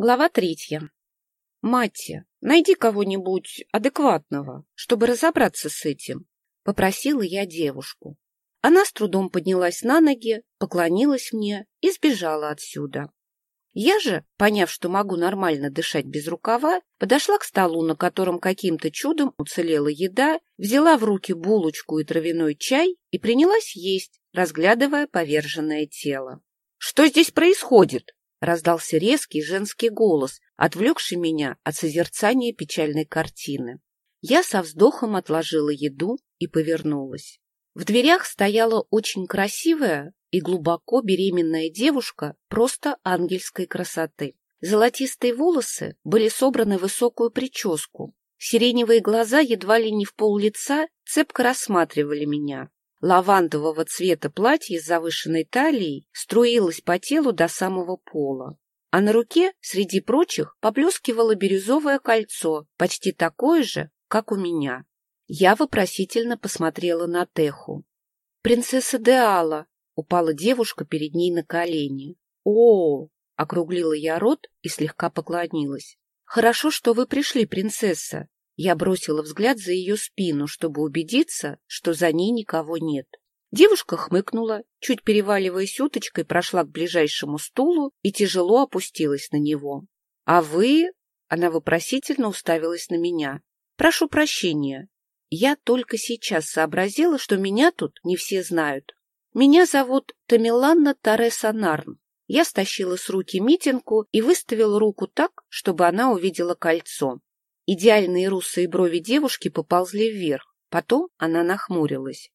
Глава третья. «Матти, найди кого-нибудь адекватного, чтобы разобраться с этим», — попросила я девушку. Она с трудом поднялась на ноги, поклонилась мне и сбежала отсюда. Я же, поняв, что могу нормально дышать без рукава, подошла к столу, на котором каким-то чудом уцелела еда, взяла в руки булочку и травяной чай и принялась есть, разглядывая поверженное тело. «Что здесь происходит?» Раздался резкий женский голос, отвлекший меня от созерцания печальной картины. Я со вздохом отложила еду и повернулась. В дверях стояла очень красивая и глубоко беременная девушка просто ангельской красоты. Золотистые волосы были собраны в высокую прическу. Сиреневые глаза едва ли не в пол лица цепко рассматривали меня. Лавандового цвета платье с завышенной талией струилось по телу до самого пола. А на руке, среди прочих, поблескивало бирюзовое кольцо, почти такое же, как у меня. Я вопросительно посмотрела на Теху. «Принцесса Деала!» — упала девушка перед ней на колени. «О!» — округлила я рот и слегка поклонилась. «Хорошо, что вы пришли, принцесса. Я бросила взгляд за ее спину, чтобы убедиться, что за ней никого нет. Девушка хмыкнула, чуть переваливаясь уточкой, прошла к ближайшему стулу и тяжело опустилась на него. — А вы... — она вопросительно уставилась на меня. — Прошу прощения. Я только сейчас сообразила, что меня тут не все знают. Меня зовут Тамиланна Тареса Нарн. Я стащила с руки митинку и выставила руку так, чтобы она увидела кольцо. Идеальные русые брови девушки поползли вверх. Потом она нахмурилась.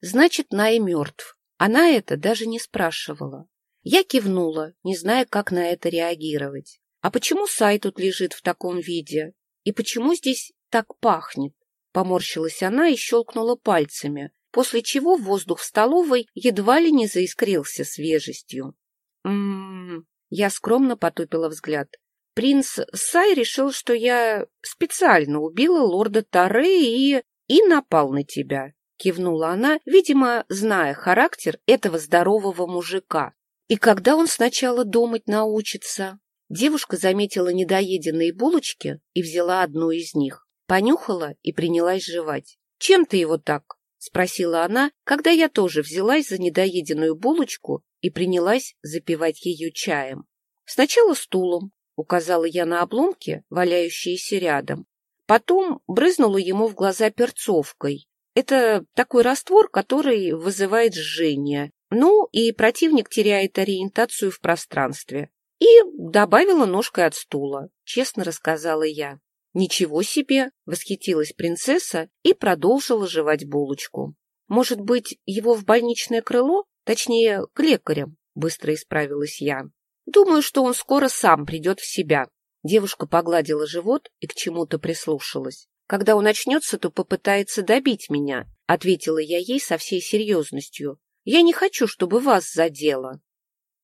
Значит, Най мертв. Она это даже не спрашивала. Я кивнула, не зная, как на это реагировать. А почему Сай тут лежит в таком виде? И почему здесь так пахнет? Поморщилась она и щелкнула пальцами, после чего воздух в столовой едва ли не заискрился свежестью. М-м-м, я скромно потупила взгляд. Принц Сай решил, что я специально убила лорда Таре и... и напал на тебя, — кивнула она, видимо, зная характер этого здорового мужика. И когда он сначала думать научится? Девушка заметила недоеденные булочки и взяла одну из них, понюхала и принялась жевать. «Чем ты его так?» — спросила она, когда я тоже взялась за недоеденную булочку и принялась запивать ее чаем. Сначала стулом, — указала я на обломки, валяющиеся рядом. Потом брызнула ему в глаза перцовкой. Это такой раствор, который вызывает жжение. Ну, и противник теряет ориентацию в пространстве. И добавила ножкой от стула, честно рассказала я. «Ничего себе!» — восхитилась принцесса и продолжила жевать булочку. «Может быть, его в больничное крыло? Точнее, к лекарям?» — быстро исправилась я. Думаю, что он скоро сам придет в себя. Девушка погладила живот и к чему-то прислушалась. Когда он очнется, то попытается добить меня, ответила я ей со всей серьезностью. Я не хочу, чтобы вас задело.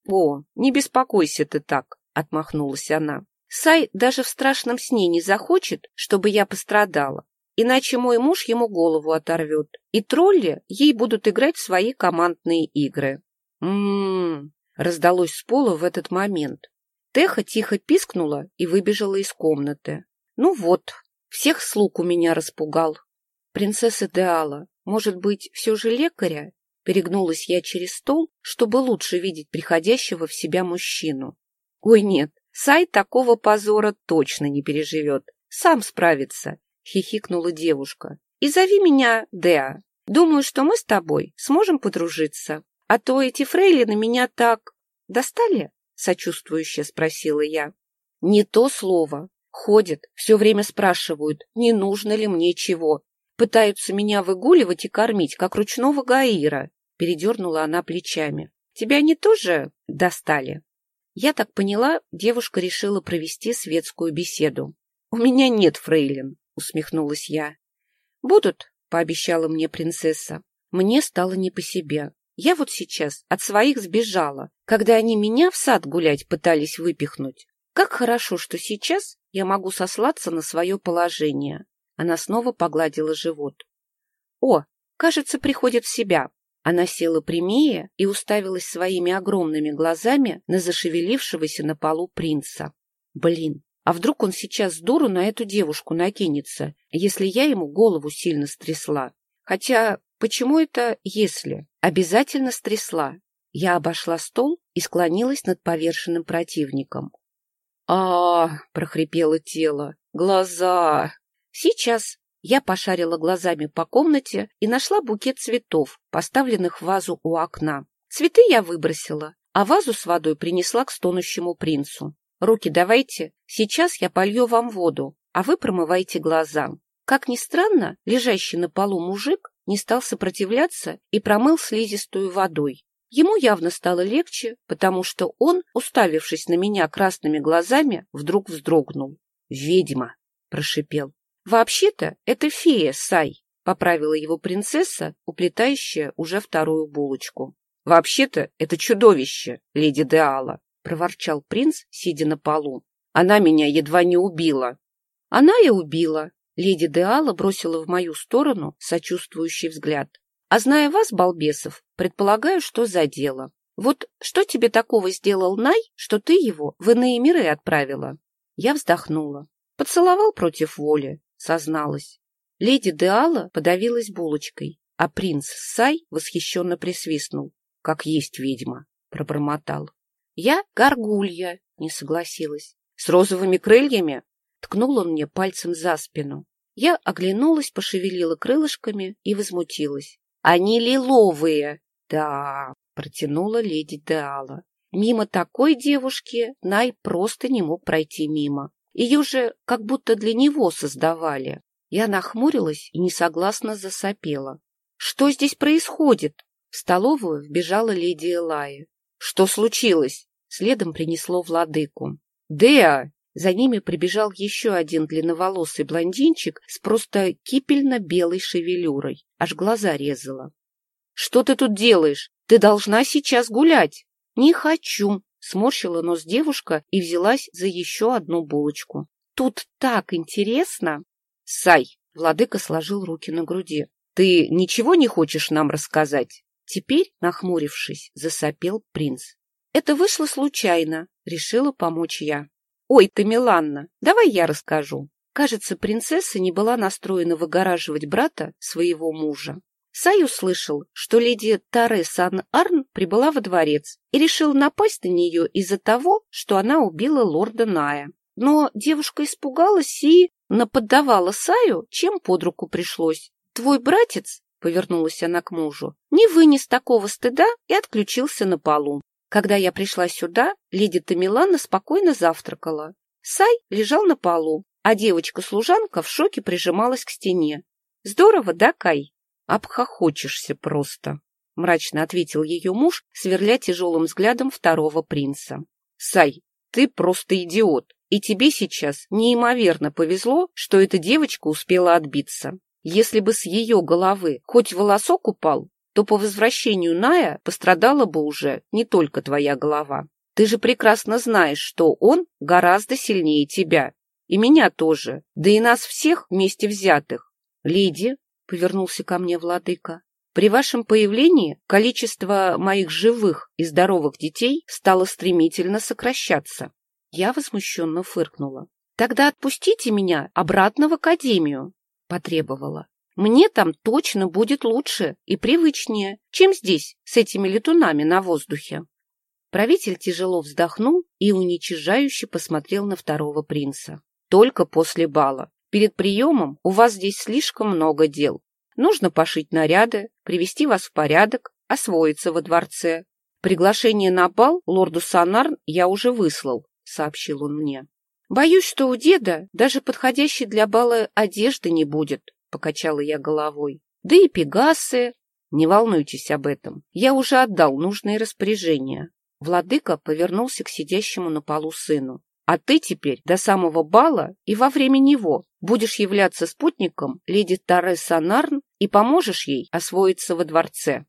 О, не беспокойся ты так, отмахнулась она. Сай даже в страшном сне не захочет, чтобы я пострадала, иначе мой муж ему голову оторвет, и тролли ей будут играть в свои командные игры. М-м, раздалось с пола в этот момент. Теха тихо пискнула и выбежала из комнаты. Ну вот, всех слуг у меня распугал. Принцесса Деала, может быть, все же лекаря? Перегнулась я через стол, чтобы лучше видеть приходящего в себя мужчину. Ой, нет, Сай такого позора точно не переживет. Сам справится, хихикнула девушка. И зови меня Деа. Думаю, что мы с тобой сможем подружиться. А то эти фрейлины меня так... Достали? Сочувствующе спросила я. Не то слово. Ходят, все время спрашивают, не нужно ли мне чего. Пытаются меня выгуливать и кормить, как ручного гаира. Передернула она плечами. Тебя они тоже достали? Я так поняла, девушка решила провести светскую беседу. — У меня нет фрейлин, — усмехнулась я. — Будут, — пообещала мне принцесса. Мне стало не по себе. Я вот сейчас от своих сбежала, когда они меня в сад гулять пытались выпихнуть. Как хорошо, что сейчас я могу сослаться на свое положение. Она снова погладила живот. О, кажется, приходит в себя. Она села прямее и уставилась своими огромными глазами на зашевелившегося на полу принца. Блин, а вдруг он сейчас дуру на эту девушку накинется, если я ему голову сильно стрясла? Хотя, почему это «если»? Обязательно стрясла. Я обошла стол и склонилась над поверженным противником. а, прохрипело тело. «Глаза!» «Сейчас!» Я пошарила глазами по комнате и нашла букет цветов, поставленных в вазу у окна. Цветы я выбросила, а вазу с водой принесла к стонущему принцу. Руки давайте, сейчас я полью вам воду, а вы промывайте глаза. Как ни странно, лежащий на полу мужик не стал сопротивляться и промыл слизистую водой. Ему явно стало легче, потому что он, уставившись на меня красными глазами, вдруг вздрогнул. «Ведьма!» — прошипел. «Вообще-то это фея, Сай!» — поправила его принцесса, уплетающая уже вторую булочку. «Вообще-то это чудовище, леди Деала!» — проворчал принц, сидя на полу. «Она меня едва не убила». «Она и убила». Леди Деала бросила в мою сторону сочувствующий взгляд. «А зная вас, балбесов, предполагаю, что за дело. Вот что тебе такого сделал Най, что ты его в иные миры отправила?» Я вздохнула. Поцеловал против воли, созналась. Леди Деала подавилась булочкой, а принц Сай восхищенно присвистнул. «Как есть ведьма», — пробормотал. Я горгулья, не согласилась. С розовыми крыльями? Ткнул он мне пальцем за спину. Я оглянулась, пошевелила крылышками и возмутилась. Они лиловые. Да, протянула леди Деала. Мимо такой девушки Най просто не мог пройти мимо. Ее же как будто для него создавали. Я нахмурилась и несогласно засопела. «Что здесь происходит?» В столовую вбежала леди Элая. «Что случилось?» Следом принесло владыку. «Деа!» За ними прибежал еще один длинноволосый блондинчик с просто кипельно-белой шевелюрой. Аж глаза резала. «Что ты тут делаешь? Ты должна сейчас гулять!» «Не хочу!» — сморщила нос девушка и взялась за еще одну булочку. «Тут так интересно!» «Сай!» — владыка сложил руки на груди. «Ты ничего не хочешь нам рассказать?» Теперь, нахмурившись, засопел принц. Это вышло случайно, решила помочь я. Ой, ты, Миланна, давай я расскажу. Кажется, принцесса не была настроена выгораживать брата своего мужа. Сай услышал, что леди Таре Сан-Арн прибыла во дворец и решил напасть на нее из-за того, что она убила лорда Ная. Но девушка испугалась и наподдавала Саю, чем под руку пришлось. Твой братец, — повернулась она к мужу, — не вынес такого стыда и отключился на полу. Когда я пришла сюда, леди Тамилана спокойно завтракала. Сай лежал на полу, а девочка-служанка в шоке прижималась к стене. Здорово, да, Кай? Обхохочешься просто, — мрачно ответил ее муж, сверля тяжелым взглядом второго принца. Сай, ты просто идиот, и тебе сейчас неимоверно повезло, что эта девочка успела отбиться. Если бы с ее головы хоть волосок упал, то по возвращению Ная пострадала бы уже не только твоя голова. Ты же прекрасно знаешь, что он гораздо сильнее тебя. И меня тоже, да и нас всех вместе взятых. Леди, — повернулся ко мне владыка, — при вашем появлении количество моих живых и здоровых детей стало стремительно сокращаться. Я возмущенно фыркнула. Тогда отпустите меня обратно в академию, — потребовала. Мне там точно будет лучше и привычнее, чем здесь, с этими летунами на воздухе. Правитель тяжело вздохнул и уничижающе посмотрел на второго принца. Только после бала. Перед приемом у вас здесь слишком много дел. Нужно пошить наряды, привести вас в порядок, освоиться во дворце. Приглашение на бал лорду Санарн я уже выслал, сообщил он мне. Боюсь, что у деда даже подходящей для бала одежды не будет, — покачала я головой. «Да и пегасы...» «Не волнуйтесь об этом. Я уже отдал нужные распоряжения». Владыка повернулся к сидящему на полу сыну. «А ты теперь до самого бала и во время него будешь являться спутником леди Тареса Нарн и поможешь ей освоиться во дворце.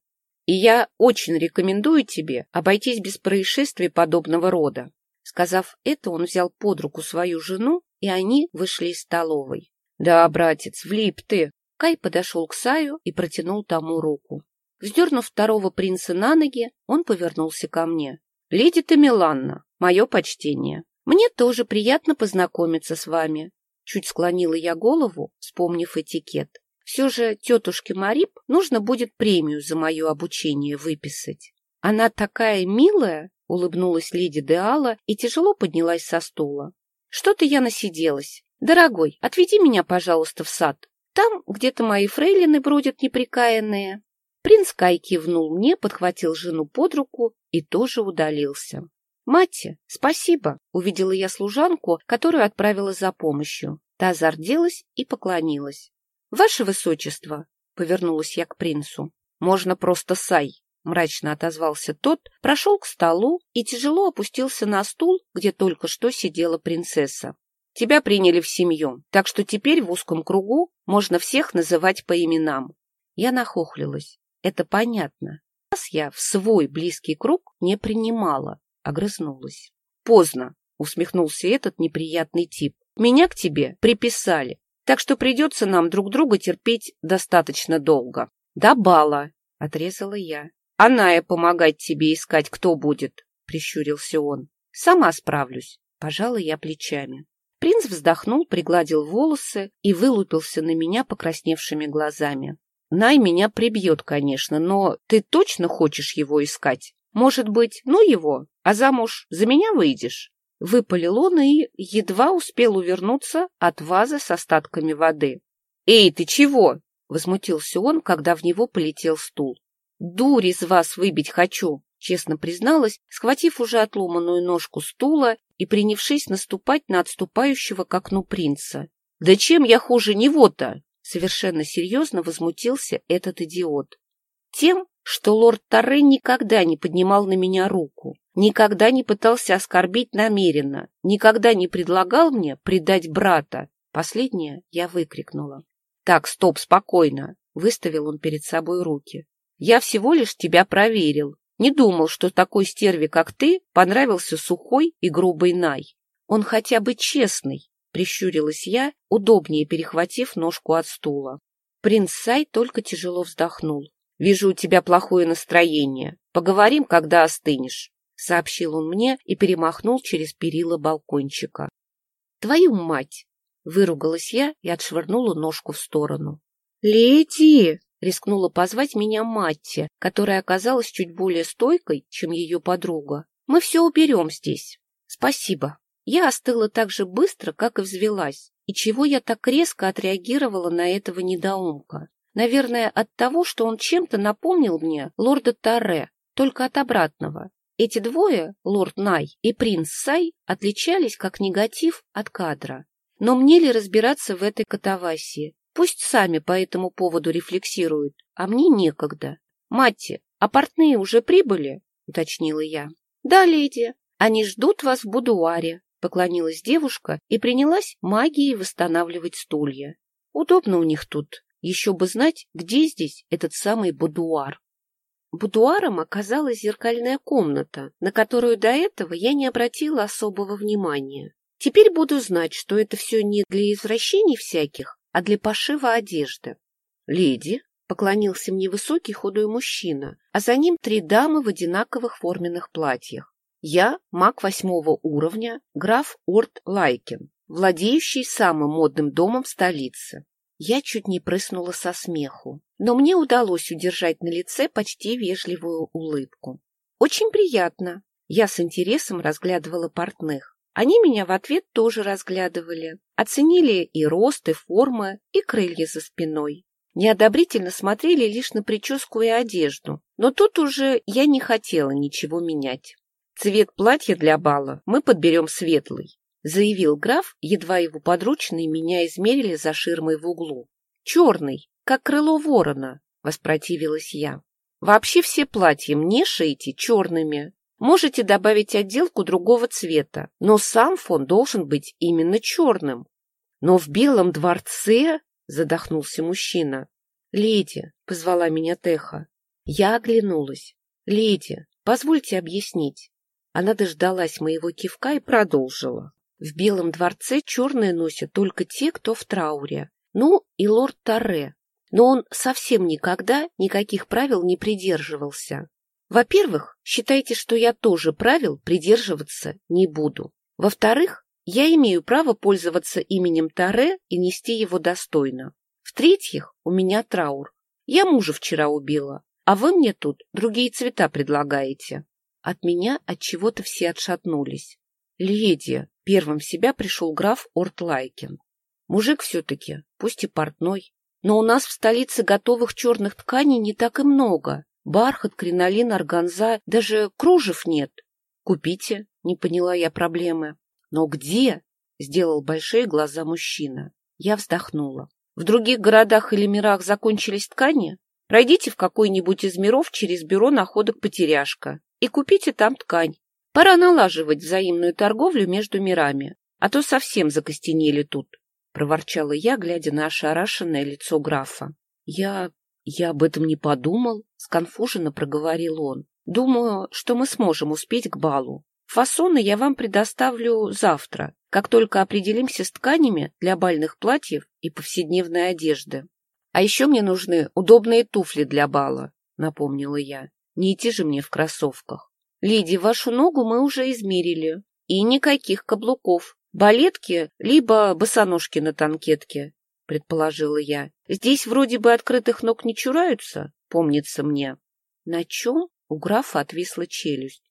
И я очень рекомендую тебе обойтись без происшествий подобного рода». Сказав это, он взял под руку свою жену, и они вышли из столовой. Да, братец, влип ты. Кай подошел к Саю и протянул тому руку. Вздернув второго принца на ноги, он повернулся ко мне. — Леди Тамиланна, мое почтение. Мне тоже приятно познакомиться с вами. Чуть склонила я голову, вспомнив этикет. Все же тетушке Марип нужно будет премию за мое обучение выписать. Она такая милая, улыбнулась леди Деала и тяжело поднялась со стула. Что-то я насиделась. Дорогой, отведи меня, пожалуйста, в сад. Там где-то мои фрейлины бродят неприкаянные. Принц Кай кивнул мне, подхватил жену под руку и тоже удалился. «Матти, спасибо!» — увидела я служанку, которую отправила за помощью. Та зарделась и поклонилась. «Ваше высочество!» — повернулась я к принцу. «Можно просто Сай!» — мрачно отозвался тот, прошел к столу и тяжело опустился на стул, где только что сидела принцесса. «Тебя приняли в семью, так что теперь в узком кругу можно всех называть по именам». Я нахохлилась. Это понятно. Раз я в свой близкий круг не принимала, огрызнулась. Поздно, усмехнулся этот неприятный тип. Меня к тебе приписали, так что придется нам друг друга терпеть достаточно долго. До бала, отрезала я. Аная помогать тебе искать, кто будет, прищурился он. Сама справлюсь, пожала я плечами. Принц вздохнул, пригладил волосы и вылупился на меня покрасневшими глазами. Най меня прибьет, конечно, но ты точно хочешь его искать? Может быть, ну его, а замуж за меня выйдешь?» Выпалил он и едва успел увернуться от вазы с остатками воды. «Эй, ты чего?» — возмутился он, когда в него полетел стул. «Дурь из вас выбить хочу!» — честно призналась, схватив уже отломанную ножку стула и принявшись наступать на отступающего к окну принца. «Да чем я хуже него-то?» — совершенно серьезно возмутился этот идиот. «Тем, что лорд Торре никогда не поднимал на меня руку, никогда не пытался оскорбить намеренно, никогда не предлагал мне предать брата. Последнее я выкрикнула. «Так, стоп, спокойно!» — выставил он перед собой руки. «Я всего лишь тебя проверил. Не думал, что такой стерве, как ты, понравился сухой и грубый Най. Он хотя бы честный!» — прищурилась я, удобнее перехватив ножку от стула. Принц Сай только тяжело вздохнул. «Вижу, у тебя плохое настроение. Поговорим, когда остынешь», — сообщил он мне и перемахнул через перила балкончика. «Твою мать!» — выругалась я и отшвырнула ножку в сторону. «Леди!» — рискнула позвать меня Матти, которая оказалась чуть более стойкой, чем ее подруга. «Мы все уберем здесь. Спасибо». Я остыла так же быстро, как и взвелась. И чего я так резко отреагировала на этого недоумка? Наверное, от того, что он чем-то напомнил мне лорда Таре, только от обратного. Эти двое, лорд Най и принц Сай, отличались как негатив от кадра. Но мне ли разбираться в этой катавасии? Пусть сами по этому поводу рефлексируют, а мне некогда. Матти, а портные уже прибыли? — уточнила я. — Да, леди. Они ждут вас в будуаре, — поклонилась девушка и принялась магией восстанавливать стулья. Удобно у них тут. Еще бы знать, где здесь этот самый будуар. Будуаром оказалась зеркальная комната, на которую до этого я не обратила особого внимания. Теперь буду знать, что это все не для извращений всяких, а для пошива одежды. «Леди», — поклонился мне высокий худой мужчина, а за ним три дамы в одинаковых форменных платьях. «Я маг восьмого уровня, граф Орт Лайкин, владеющий самым модным домом в столице. Я чуть не прыснула со смеху, но мне удалось удержать на лице почти вежливую улыбку. Очень приятно. Я с интересом разглядывала портных. Они меня в ответ тоже разглядывали. Оценили и рост, и формы, и крылья за спиной. Неодобрительно смотрели лишь на прическу и одежду. Но тут уже я не хотела ничего менять. Цвет платья для бала мы подберем светлый. — заявил граф, едва его подручные меня измерили за ширмой в углу. — Черный, как крыло ворона, — воспротивилась я. — Вообще все платья мне шейте черными. Можете добавить отделку другого цвета, но сам фон должен быть именно черным. — Но в белом дворце, — задохнулся мужчина. — Леди, — позвала меня Теха. Я оглянулась. — Леди, позвольте объяснить. Она дождалась моего кивка и продолжила. В Белом дворце черное носят только те, кто в трауре. Ну, и лорд Торре. Но он совсем никогда никаких правил не придерживался. Во-первых, считайте, что я тоже правил придерживаться не буду. Во-вторых, я имею право пользоваться именем Таре и нести его достойно. В-третьих, у меня траур. Я мужа вчера убила, а вы мне тут другие цвета предлагаете. От меня от чего-то все отшатнулись. Леди, первым в себя пришел граф Ортлайкин. Мужик все-таки, пусть и портной. Но у нас в столице готовых черных тканей не так и много. Бархат, кринолин, органза, даже кружев нет. Купите, не поняла я проблемы. Но где? Сделал большие глаза мужчина. Я вздохнула. В других городах или мирах закончились ткани? Пройдите в какой-нибудь из миров через бюро находок «Потеряшка» и купите там ткань. Пора налаживать взаимную торговлю между мирами, а то совсем закостенели тут, — проворчала я, глядя на ошарашенное лицо графа. — Я... я об этом не подумал, — сконфуженно проговорил он. — Думаю, что мы сможем успеть к балу. Фасоны я вам предоставлю завтра, как только определимся с тканями для бальных платьев и повседневной одежды. А еще мне нужны удобные туфли для бала, напомнила я. Не идти же мне в кроссовках. Леди, вашу ногу мы уже измерили. И никаких каблуков. Балетки, либо босоножки на танкетке, предположила я. Здесь вроде бы открытых ног не чураются, помнится мне. На чем? У графа отвисла челюсть.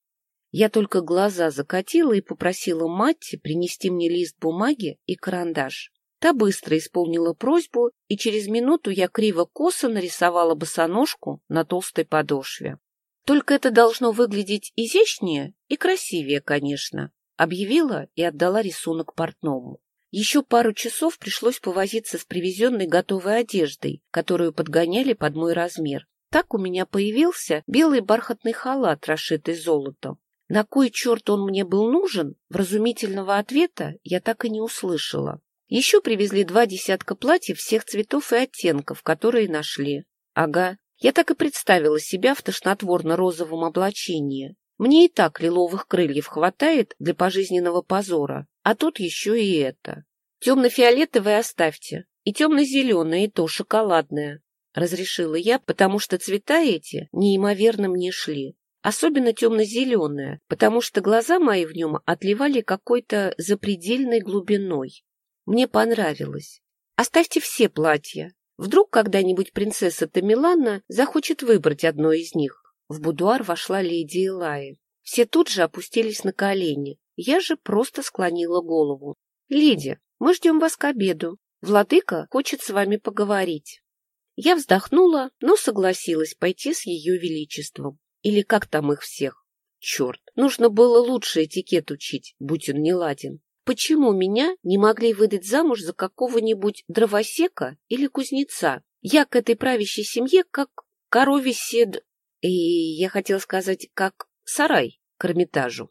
Я только глаза закатила и попросила Матти принести мне лист бумаги и карандаш. Та быстро исполнила просьбу, и через минуту я криво-косо нарисовала босоножку на толстой подошве. Только это должно выглядеть изящнее и красивее, конечно, объявила и отдала рисунок портному. Еще пару часов пришлось повозиться с привезенной готовой одеждой, которую подгоняли под мой размер. Так у меня появился белый бархатный халат, расшитый золотом. На кой черт он мне был нужен, вразумительного ответа я так и не услышала. Еще привезли два десятка платьев всех цветов и оттенков, которые нашли. Ага, я так и представила себя в тошнотворно-розовом облачении. Мне и так лиловых крыльев хватает для пожизненного позора, а тут еще и это. Темно-фиолетовое оставьте, и темно-зеленое, и то шоколадное. Разрешила я, потому что цвета эти неимоверно мне шли. Особенно темно-зеленое, потому что глаза мои в нем отливали какой-то запредельной глубиной. Мне понравилось. Оставьте все платья. Вдруг когда-нибудь принцесса Тамилана захочет выбрать одно из них. В будуар вошла леди Элайи. Все тут же опустились на колени. Я же просто склонила голову. — Леди, мы ждем вас к обеду. Владыка хочет с вами поговорить. Я вздохнула, но согласилась пойти с ее величеством. Или как там их всех? Черт, нужно было лучше этикет учить, будь он не ладен. Почему меня не могли выдать замуж за какого-нибудь дровосека или кузнеца? Я к этой правящей семье как корове сед... И я хотела сказать, как сарай к Эрмитажу.